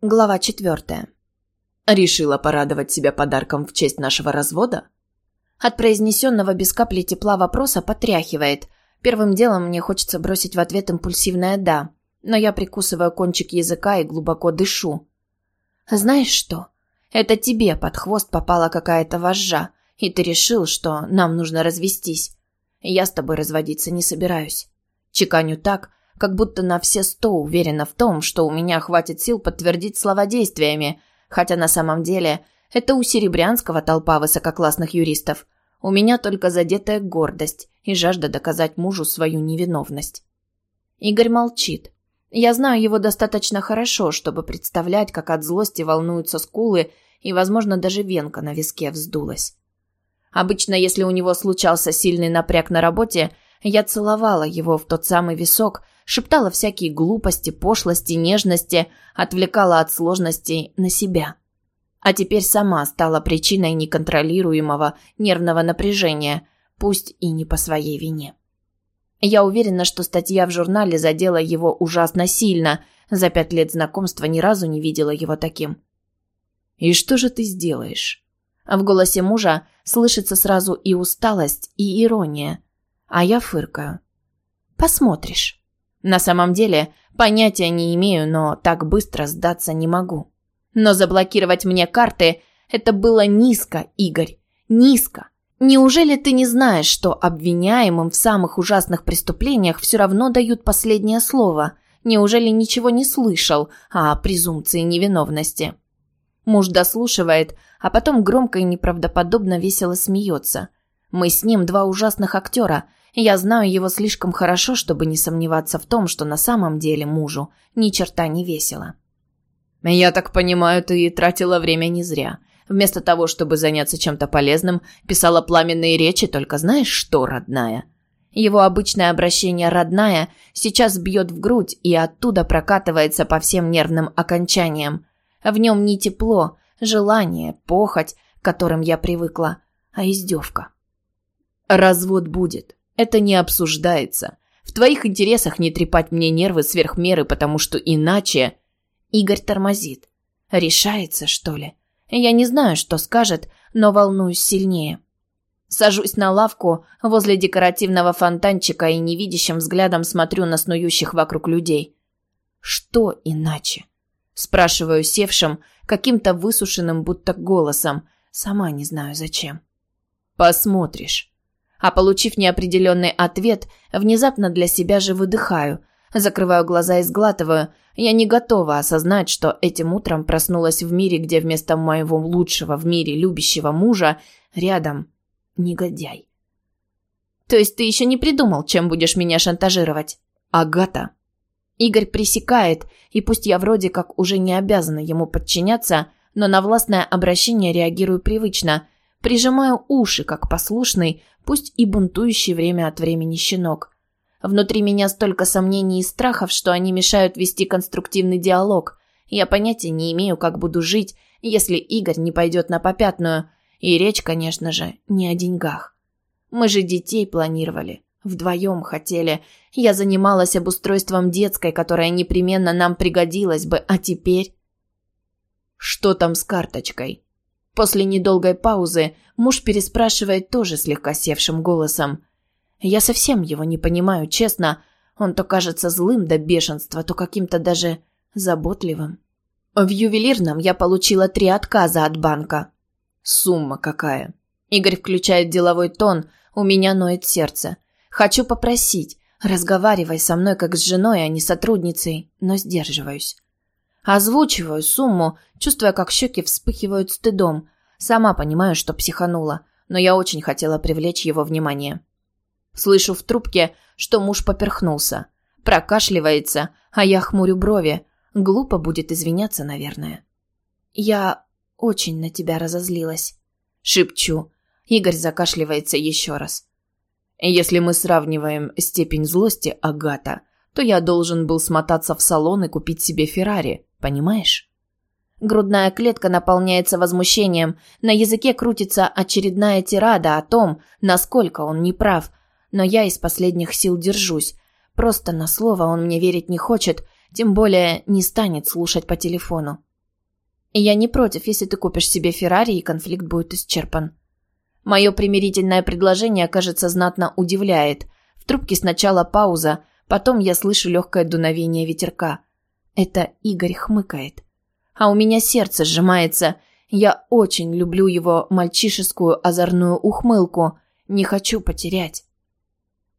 Глава четвертая. Решила порадовать себя подарком в честь нашего развода? От произнесенного без капли тепла вопроса потряхивает. Первым делом мне хочется бросить в ответ импульсивное «да», но я прикусываю кончик языка и глубоко дышу. «Знаешь что? Это тебе под хвост попала какая-то вожжа, и ты решил, что нам нужно развестись. Я с тобой разводиться не собираюсь. Чеканю так, как будто на все сто уверена в том, что у меня хватит сил подтвердить слова действиями, хотя на самом деле это у Серебрянского толпа высококлассных юристов. У меня только задетая гордость и жажда доказать мужу свою невиновность. Игорь молчит. Я знаю его достаточно хорошо, чтобы представлять, как от злости волнуются скулы и, возможно, даже венка на виске вздулась. Обычно, если у него случался сильный напряг на работе, я целовала его в тот самый висок, шептала всякие глупости, пошлости, нежности, отвлекала от сложностей на себя. А теперь сама стала причиной неконтролируемого нервного напряжения, пусть и не по своей вине. Я уверена, что статья в журнале задела его ужасно сильно. За пять лет знакомства ни разу не видела его таким. «И что же ты сделаешь?» В голосе мужа слышится сразу и усталость, и ирония. А я фыркаю. «Посмотришь». На самом деле, понятия не имею, но так быстро сдаться не могу. Но заблокировать мне карты – это было низко, Игорь. Низко. Неужели ты не знаешь, что обвиняемым в самых ужасных преступлениях все равно дают последнее слово? Неужели ничего не слышал о презумпции невиновности? Муж дослушивает, а потом громко и неправдоподобно весело смеется. Мы с ним два ужасных актера – я знаю его слишком хорошо, чтобы не сомневаться в том, что на самом деле мужу ни черта не весело. Я так понимаю, ты тратила время не зря. Вместо того, чтобы заняться чем-то полезным, писала пламенные речи, только знаешь что, родная? Его обычное обращение «родная» сейчас бьет в грудь и оттуда прокатывается по всем нервным окончаниям. В нем не тепло, желание, похоть, к которым я привыкла, а издевка. Развод будет. Это не обсуждается. В твоих интересах не трепать мне нервы сверх меры, потому что иначе...» Игорь тормозит. Решается, что ли? Я не знаю, что скажет, но волнуюсь сильнее. Сажусь на лавку возле декоративного фонтанчика и невидящим взглядом смотрю на снующих вокруг людей. «Что иначе?» Спрашиваю севшим, каким-то высушенным будто голосом. Сама не знаю зачем. «Посмотришь». А получив неопределенный ответ, внезапно для себя же выдыхаю. Закрываю глаза и сглатываю. Я не готова осознать, что этим утром проснулась в мире, где вместо моего лучшего в мире любящего мужа рядом негодяй. То есть ты еще не придумал, чем будешь меня шантажировать? Агата. Игорь пресекает, и пусть я вроде как уже не обязана ему подчиняться, но на властное обращение реагирую привычно – Прижимаю уши, как послушный, пусть и бунтующий время от времени щенок. Внутри меня столько сомнений и страхов, что они мешают вести конструктивный диалог. Я понятия не имею, как буду жить, если Игорь не пойдет на попятную. И речь, конечно же, не о деньгах. Мы же детей планировали. Вдвоем хотели. Я занималась обустройством детской, которая непременно нам пригодилась бы, а теперь... Что там с карточкой? После недолгой паузы муж переспрашивает тоже слегка севшим голосом. Я совсем его не понимаю, честно. Он то кажется злым до бешенства, то каким-то даже заботливым. В ювелирном я получила три отказа от банка. Сумма какая? Игорь включает деловой тон, у меня ноет сердце. Хочу попросить, разговаривай со мной как с женой, а не сотрудницей, но сдерживаюсь. Озвучиваю сумму, чувствуя, как щеки вспыхивают стыдом. Сама понимаю, что психанула, но я очень хотела привлечь его внимание. Слышу в трубке, что муж поперхнулся. Прокашливается, а я хмурю брови. Глупо будет извиняться, наверное. «Я очень на тебя разозлилась», — шепчу. Игорь закашливается еще раз. «Если мы сравниваем степень злости Агата, то я должен был смотаться в салон и купить себе Феррари. Понимаешь? Грудная клетка наполняется возмущением, на языке крутится очередная тирада о том, насколько он неправ, но я из последних сил держусь. Просто на слово он мне верить не хочет, тем более не станет слушать по телефону. Я не против, если ты купишь себе Феррари и конфликт будет исчерпан. Мое примирительное предложение, кажется, знатно удивляет. В трубке сначала пауза, потом я слышу легкое дуновение ветерка. Это Игорь хмыкает. А у меня сердце сжимается. Я очень люблю его мальчишескую озорную ухмылку. Не хочу потерять.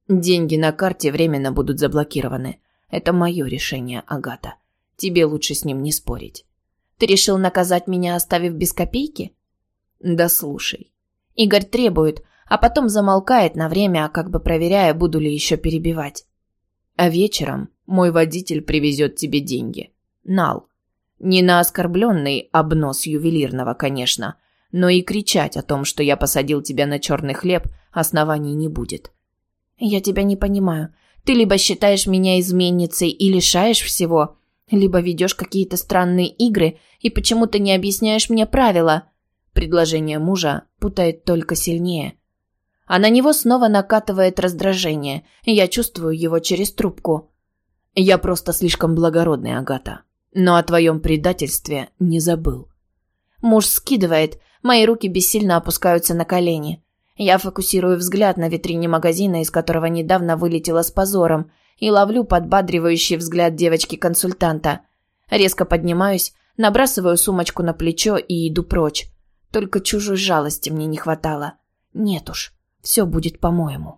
Деньги на карте временно будут заблокированы. Это мое решение, Агата. Тебе лучше с ним не спорить. Ты решил наказать меня, оставив без копейки? Да слушай. Игорь требует, а потом замолкает на время, как бы проверяя, буду ли еще перебивать. А вечером мой водитель привезет тебе деньги. Нал. Не на оскорбленный обнос ювелирного, конечно, но и кричать о том, что я посадил тебя на черный хлеб, оснований не будет. Я тебя не понимаю. Ты либо считаешь меня изменницей и лишаешь всего, либо ведешь какие-то странные игры и почему-то не объясняешь мне правила. Предложение мужа путает только сильнее. А на него снова накатывает раздражение, я чувствую его через трубку. Я просто слишком благородный, Агата. Но о твоем предательстве не забыл. Муж скидывает, мои руки бессильно опускаются на колени. Я фокусирую взгляд на витрине магазина, из которого недавно вылетела с позором, и ловлю подбадривающий взгляд девочки-консультанта. Резко поднимаюсь, набрасываю сумочку на плечо и иду прочь. Только чужой жалости мне не хватало. Нет уж, все будет по-моему.